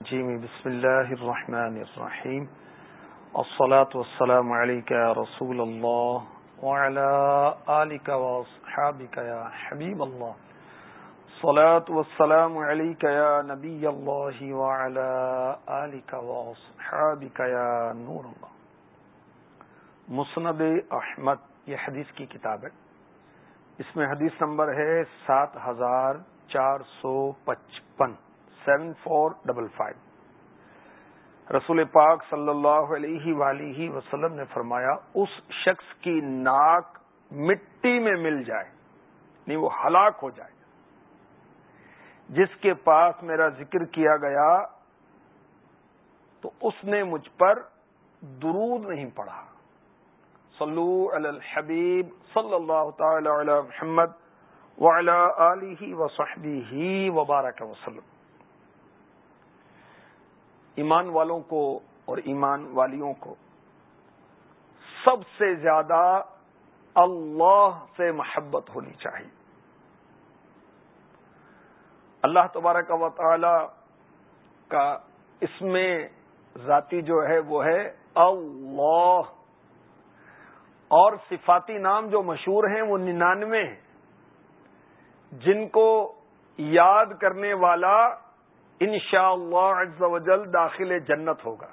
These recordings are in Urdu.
جیم بسم اللہ الرحمن الرحیم الصلاة والسلام علیکہ رسول اللہ وعلى آلک واصحابک یا حبیب اللہ صلاة والسلام علیکہ یا نبی اللہ وعلى آلک واصحابک یا نور اللہ مسند احمد یہ حدیث کی کتاب ہے. اس میں حدیث نمبر ہے سات ہزار چار سو پچپن. Seven four double five. رسول پاک صلی اللہ علیہ ولیہ وسلم نے فرمایا، اس شخص کی ناک مٹی میں مل جائے نہیں وہ ہلاک ہو جائے۔ جس کے پاس میرا ذکر کیا گیا، تو اس نے مجھ پر درود نہیں پڑھا۔ صلو علی الحبیب صلی اللہ تعالی علی محمد وعلی آلہ وصحبہ وبارک وسلم۔ ایمان والوں کو اور ایمان والیوں کو سب سے زیادہ اللہ سے محبت ہونی چاہیے۔ اللہ تبارک و تعالی کا اس میں ذاتی جو ہے وہ ہے اللہ۔ اور صفاتی نام جو مشہور ہیں وہ ننانوے ہیں۔ جن کو یاد کرنے والا شاء اللہ جل داخل جنت ہوگا۔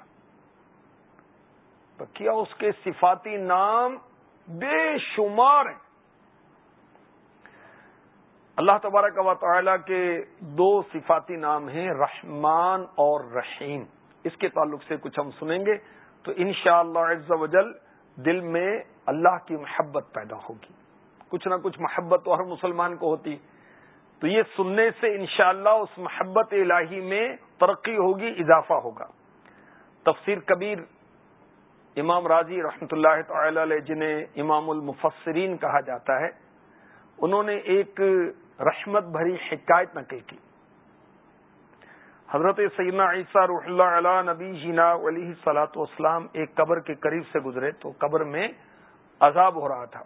تو کیا اس کے صفاتی نام بے شمار ہیں؟ اللہ تبارک و تعالی کے دو صفاتی نام ہیں، رحمان اور رحیم۔ اس کے تعلق سے کچھ ہم سنیں گے تو ان شاء اللہ جل دل میں اللہ کی محبت پیدا ہوگی۔ کچھ نہ کچھ محبت تو ہر مسلمان کو ہوتی۔ تو یہ سننے سے انشاءاللہ اس محبت الہی میں ترقی ہوگی، اضافہ ہوگا۔ تفسیر کبیر امام راضی رحمۃ اللہ تعالی علیہ، جنہیں امام المفسرین کہا جاتا ہے، انہوں نے ایک رحمت بھری حکایت نقل کی۔ حضرت سیدنا عیسیٰ روح اللہ علیہ نبی جینا علیہ سلاۃ والسلام ایک قبر کے قریب سے گزرے، تو قبر میں عذاب ہو رہا تھا۔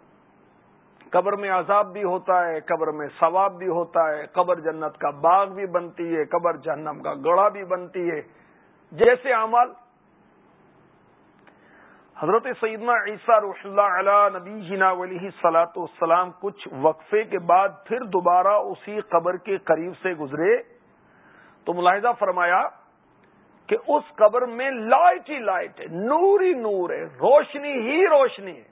قبر میں عذاب بھی ہوتا ہے، قبر میں ثواب بھی ہوتا ہے، قبر جنت کا باغ بھی بنتی ہے، قبر جہنم کا گڑا بھی بنتی ہے۔ جیسے اعمال حضرت سیدنا عیسیٰ رح اللہ علیہ نبی جنا ولی سلاۃ والسلام کچھ وقفے کے بعد پھر دوبارہ اسی قبر کے قریب سے گزرے۔ تو ملاحظہ فرمایا کہ اس قبر میں لائٹ ہی لائٹ ہے نور ہی نور ہے، روشنی ہی روشنی ہے۔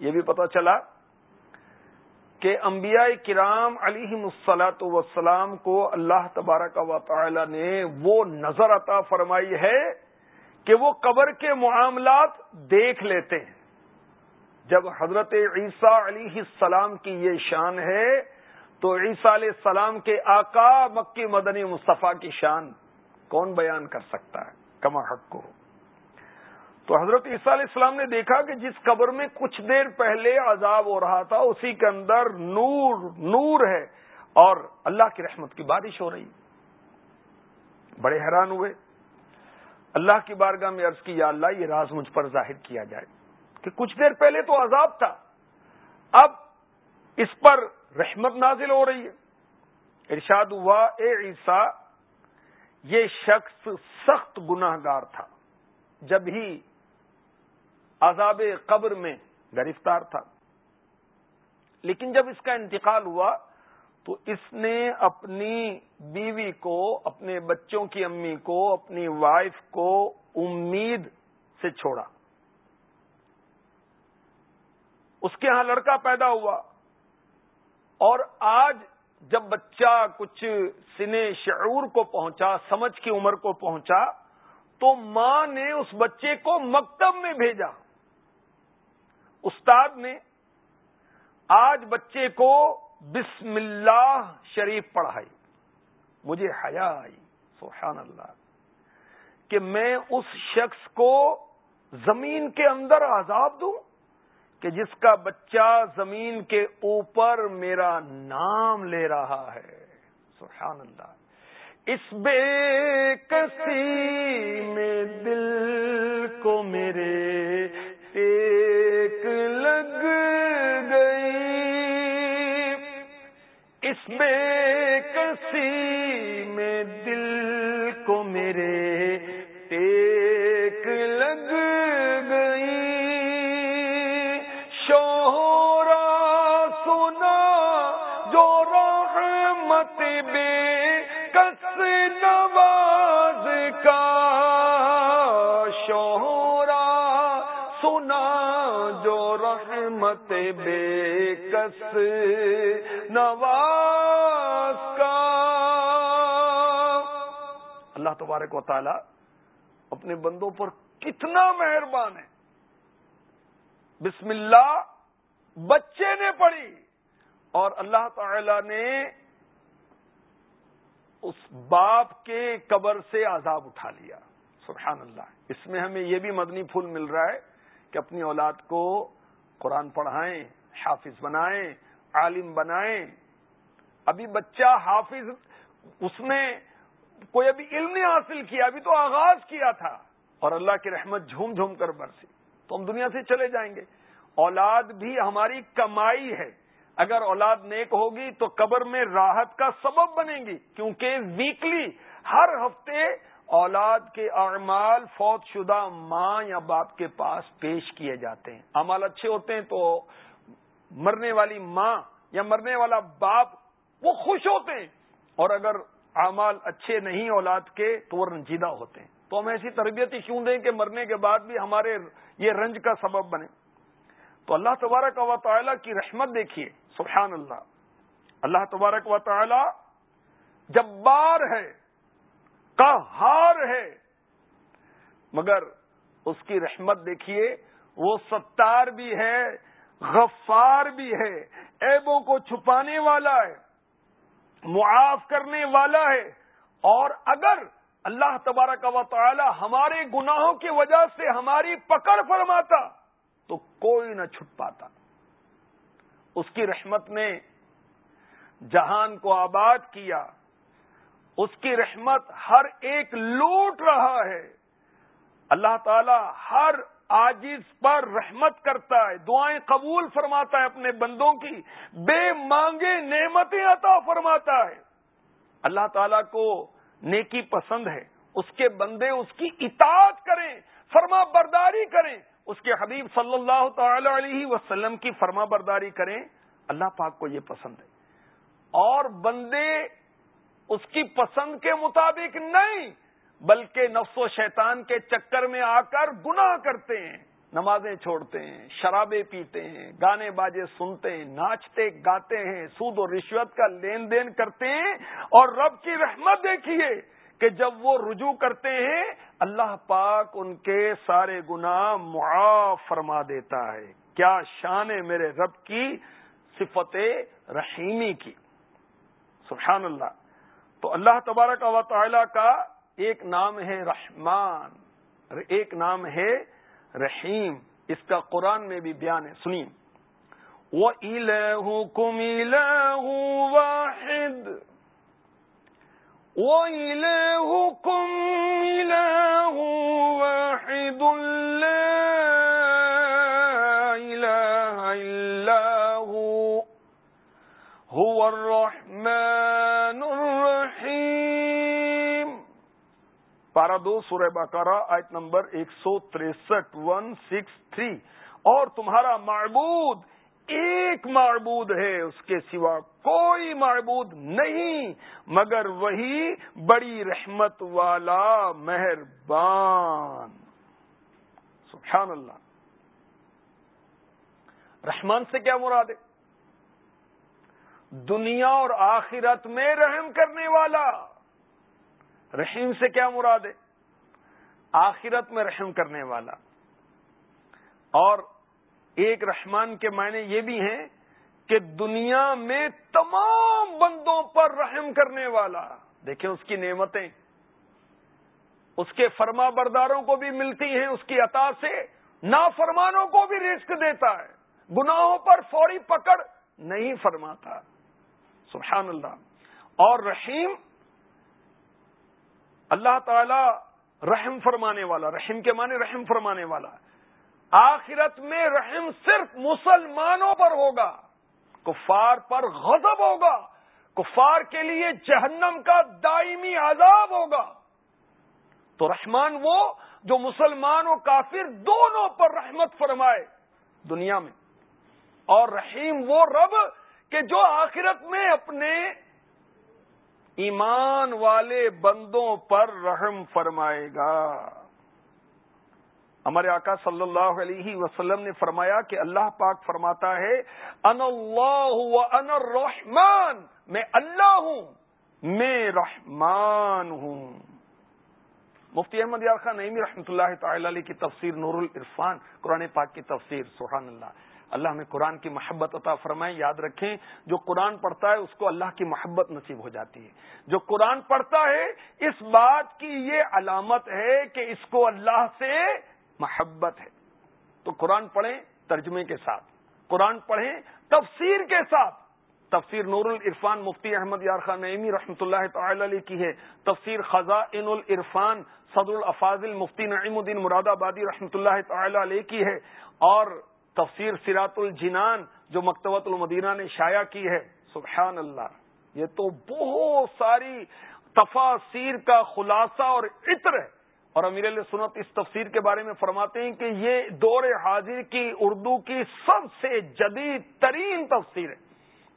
یہ بھی پتا چلا کہ انبیاء کرام علیہ مسلاط وسلام کو اللہ تبارک و تعالی نے وہ نظر عطا فرمائی ہے کہ وہ قبر کے معاملات دیکھ لیتے ہیں۔ جب حضرت عیسیٰ علیہ السلام کی یہ شان ہے، تو عیسیٰ علیہ السلام کے آقا مکی مدنی مصطفیٰ کی شان کون بیان کر سکتا ہے؟ کما حق کو تو حضرت عیسیٰ علیہ السلام نے دیکھا کہ جس قبر میں کچھ دیر پہلے عذاب ہو رہا تھا، اسی کے اندر نور نور ہے اور اللہ کی رحمت کی بارش ہو رہی بڑے حیران ہوئے۔ اللہ کی بارگاہ میں عرض کی، یا اللہ، یہ راز مجھ پر ظاہر کیا جائے کہ کچھ دیر پہلے تو عذاب تھا، اب اس پر رحمت نازل ہو رہی ہے۔ ارشاد ہوا، اے عیسیٰ، یہ شخص سخت گناہ گار تھا۔ جب ہی عذاب قبر میں گرفتار تھا۔ لیکن جب اس کا انتقال ہوا، تو اس نے اپنی بیوی کو، اپنے بچوں کی امی کو، اپنی وائف کو امید سے چھوڑا۔ اس کے ہاں لڑکا پیدا ہوا۔ اور آج جب بچہ کچھ سنے شعور کو پہنچا، سمجھ کی عمر کو پہنچا، تو ماں نے اس بچے کو مکتب میں بھیجا۔ استاد نے آج بچے کو بسم اللہ شریف پڑھائی۔ مجھے حیا آئی، سبحان اللہ، کہ میں اس شخص کو زمین کے اندر عذاب دوں کہ جس کا بچہ زمین کے اوپر میرا نام لے رہا ہے۔ سبحان اللہ۔ اس بے کسی میں دل کو میرے بے کسی میں دل کو میرے ٹیک لگ گئی۔ شورا سنا جو رحمت بے کس نواز کا۔ شورا سنا جو رحمت بے نواز کا۔ اللہ تبارک و تعالی اپنے بندوں پر کتنا مہربان ہے۔ بسم اللہ، بچے نے پڑھی۔ اور اللہ تعالی نے اس باپ کے قبر سے عذاب اٹھا لیا۔ سبحان اللہ۔ اس میں ہمیں یہ بھی مدنی پھول مل رہا ہے کہ اپنی اولاد کو قرآن پڑھائیں حافظ بنائیں، عالم بنائیں۔ ابھی بچہ حافظ، اس نے کوئی ابھی علم نہیں حاصل کیا، ابھی تو آغاز کیا تھا۔ اور اللہ کی رحمت جھوم جھوم کر برسی۔ تو ہم دنیا سے چلے جائیں گے۔ اولاد بھی ہماری کمائی ہے۔ اگر اولاد نیک ہوگی تو قبر میں راحت کا سبب بنے گی۔ کیونکہ ویکلی ہر ہفتے اولاد کے اعمال فوت شدہ ماں یا باپ کے پاس پیش کیے جاتے ہیں۔ اعمال اچھے ہوتے ہیں تو مرنے والی ماں یا مرنے والا باپ وہ خوش ہوتے ہیں۔ اور اگر اعمال اچھے نہیں اولاد کے تو وہ رنجیدہ ہوتے ہیں۔ تو ہم ایسی تربیت ہی کیوں دیں کہ مرنے کے بعد بھی ہمارے یہ رنج کا سبب بنے۔ تو اللہ تبارک و تعالیٰ کی رحمت دیکھیے، سبحان اللہ۔ اللہ تبارک و تعالی جبار ہے ہار ہے، مگر اس کی رحمت دیکھیے، وہ ستار بھی ہے غفار بھی ہے ایبوں کو چھپانے والا ہے، معاف کرنے والا ہے۔ اور اگر اللہ تبارک و تعالی ہمارے گناہوں کی وجہ سے ہماری پکڑ فرماتا، تو کوئی نہ چھٹ پاتا۔ اس کی رحمت نے جہان کو آباد کیا۔ اس کی رحمت ہر ایک لوٹ رہا ہے۔ اللہ تعالی ہر آجز پر رحمت کرتا ہے، دعائیں قبول فرماتا ہے اپنے بندوں کی، بے مانگے نعمتیں عطا فرماتا ہے۔ اللہ تعالی کو نیکی پسند ہے، اس کے بندے اس کی اطاعت کریں، فرما برداری کریں۔ اس کے حبیب صلی اللہ تعالی علیہ وسلم کی فرما برداری کریں، اللہ پاک کو یہ پسند ہے۔ اور بندے اس کی پسند کے مطابق نہیں بلکہ نفس و شیطان کے چکر میں آ کر گناہ کرتے ہیں، نمازیں چھوڑتے ہیں، شرابیں پیتے ہیں، گانے باجے سنتے ہیں، ناچتے، گاتے ہیں، سود و رشوت کا لین دین کرتے ہیں اور رب کی رحمت دیکھیے کہ جب وہ رجوع کرتے ہیں، اللہ پاک ان کے سارے گناہ معاف فرما دیتا ہے۔ کیا شان ہے میرے رب کی صفت رحیمی کی۔ سبحان اللہ۔ تو اللہ تبارک و تعالی کا ایک نام ہے رحمان ایک نام ہے رحیم۔ اس کا قرآن میں بھی بیان ہے سنیم وہ کم واحد۔ وإلهكم إله واحد۔ لا إله إلا هو هو الرحمن پارا دو، سورہ بقرہ، آیت نمبر ایک سو تریسٹھ، ون سکس تھری۔ اور تمہارا معبود ایک معبود ہے، اس کے سوا کوئی معبود نہیں، مگر وہی بڑی رحمت والا، مہربان۔ سبحان اللہ۔ رحمان سے کیا مراد ہے؟ دنیا اور آخرت میں رحم کرنے والا۔ رحیم سے کیا مراد ہے؟ آخرت میں رحم کرنے والا۔ اور ایک رحمان کے معنی یہ بھی ہیں کہ دنیا میں تمام بندوں پر رحم کرنے والا۔ دیکھیں اس کی نعمتیں۔ اس کے فرما برداروں کو بھی ملتی ہیں، اس کی عطا سے نافرمانوں کو بھی رزق دیتا ہے۔ گناہوں پر فوری پکڑ نہیں فرماتا۔ سبحان اللہ۔ اور رحیم اللہ تعالی رحم فرمانے والا رحیم کے معنی رحم فرمانے والا۔ آخرت میں رحم صرف مسلمانوں پر ہوگا، کفار پر غضب ہوگا، کفار کے لیے جہنم کا دائمی عذاب ہوگا۔ تو رحمان وہ جو مسلمان و کافر دونوں پر رحمت فرمائے دنیا میں۔ اور رحیم وہ رب کہ جو آخرت میں اپنے ایمان والے بندوں پر رحم فرمائے گا۔ ہمارے آقا صلی اللہ علیہ وسلم نے فرمایا کہ اللہ پاک فرماتا ہے ان اللہ و ان الرحمن، میں اللہ ہوں، میں رحمان ہوں۔ مفتی احمد یار خان نعیمی رحمۃ اللہ تعالی علیہ کی تفسیر نور العرفان قرآن پاک کی تفسیر، سبحان اللہ۔ اللہ ہمیں قرآن کی محبت عطا فرمائیں یاد رکھیں، جو قرآن پڑھتا ہے، اس کو اللہ کی محبت نصیب ہو جاتی ہے۔ جو قرآن پڑھتا ہے، اس بات کی یہ علامت ہے کہ اس کو اللہ سے محبت ہے۔ تو قرآن پڑھیں ترجمے کے ساتھ۔ قرآن پڑھیں تفسیر کے ساتھ۔ تفسیر نور العرفان مفتی احمد یار خان نعیمی رحمۃ اللہ تعالی علیہ کی ہے۔ تفسیر خزاں ان العرفان صدر الافاظل مفتی نعیم الدین مراد آبادی رحمۃ اللہ تعالی علیہ کی ہے۔ اور تفسیر سیرات الجنان جو مکتبۃ المدینہ نے شائع کی ہے۔ سبحان اللہ، یہ تو بہت ساری تفاصیر کا خلاصہ اور عطر ہے۔ اور امیر علیہ سنت اس تفسیر کے بارے میں فرماتے ہیں کہ یہ دور حاضر کی اردو کی سب سے جدید ترین تفسیر ہے۔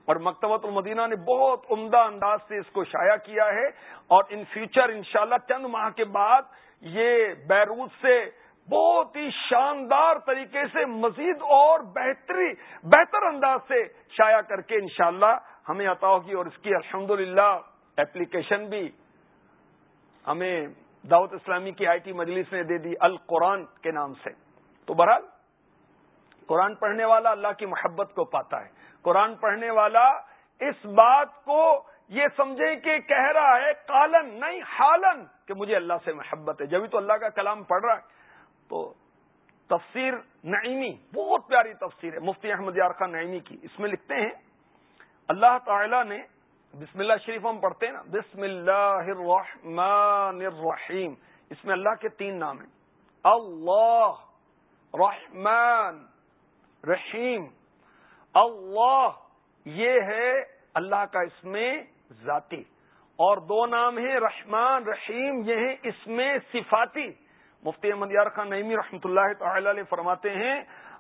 اور مکتبۃ المدینہ نے بہت عمدہ انداز سے اس کو شائع کیا ہے۔ اور ان فیوچر انشاءاللہ چند ماہ کے بعد یہ بیروت سے بہت ہی شاندار طریقے سے، مزید اور بہتری، بہتر انداز سے شائع کر کے انشاءاللہ ہمیں عطا ہوگی اور اس کی الحمدللہ اپلیکیشن بھی ہمیں دعوت اسلامی کی آئی ٹی مجلس نے دے دی القرآن کے نام سے۔ تو بہرحال، قرآن پڑھنے والا اللہ کی محبت کو پاتا ہے۔ قرآن پڑھنے والا اس بات کو یہ سمجھے کہ کہہ رہا ہے کالن نہیں، حالن، کہ مجھے اللہ سے محبت ہے۔ جبھی تو اللہ کا کلام پڑھ رہا ہے۔ تو تفسیر نعیمی، بہت پیاری تفسیر ہے، مفتی احمد یار خان نعیمی کی۔ اس میں لکھتے ہیں، اللہ تعالی نے، بسم اللہ شریف ہم پڑھتے ہیں نا، بسم اللہ الرحمن الرحیم۔ اس میں اللہ کے تین نام ہیں۔ اللہ رحمان رحیم۔ اللہ یہ ہے اللہ کا اس میں ذاتی۔ اور دو نام ہیں رحمان رحیم، یہ ہیں اس میں صفاتی۔ مفتی احمد یار خان نعیمی رحمۃ اللہ تعالی علیہ فرماتے ہیں،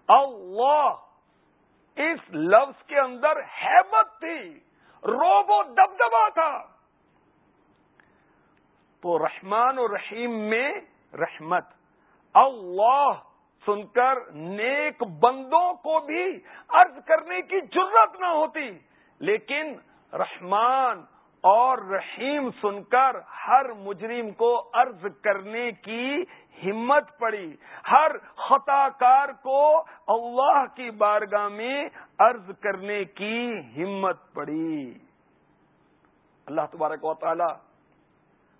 اللہ اس لفظ کے اندر حیبت تھی، روب و دبدبا تھا۔ تو رحمان و رحیم میں رحمت، اللہ سن کر نیک بندوں کو بھی عرض کرنے کی ضرورت نہ ہوتی، لیکن رحمان اور رحیم سن کر ہر مجرم کو عرض کرنے کی ہمت پڑی۔ ہر خطا کار کو اللہ کی بارگاہ میں عرض کرنے کی ہمت پڑی۔ اللہ تبارک و تعالی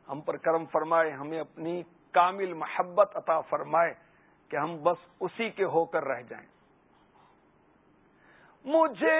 ہم پر کرم فرمائے، ہمیں اپنی کامل محبت عطا فرمائے کہ ہم بس اسی کے ہو کر رہ جائیں۔ مجھے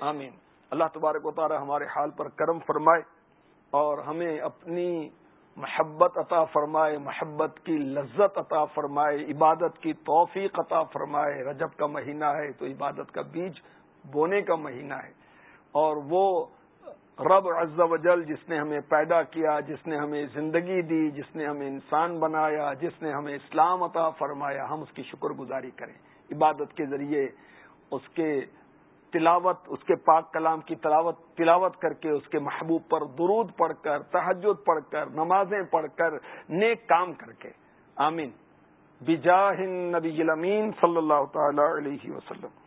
آمین۔ اللہ تبارک و تعالی ہمارے حال پر کرم فرمائے اور ہمیں اپنی محبت عطا فرمائے، محبت کی لذت عطا فرمائے، عبادت کی توفیق عطا فرمائے۔ رجب کا مہینہ ہے تو عبادت کا بیج بونے کا مہینہ ہے اور وہ رب عز و جل جس نے ہمیں پیدا کیا، جس نے ہمیں زندگی دی، جس نے ہمیں انسان بنایا، جس نے ہمیں اسلام عطا فرمایا، ہم اس کی شکر گزاری کریں۔ عبادت کے ذریعے اس کے تلاوت، اس کے پاک کلام کی تلاوت تلاوت کر کے اس کے محبوب پر درود پڑھ کر تحجد پڑھ کر، نمازیں پڑھ کر، نیک کام کر کے۔ آمین۔ بجاہ نبی صلی اللہ تعالی علیہ وسلم۔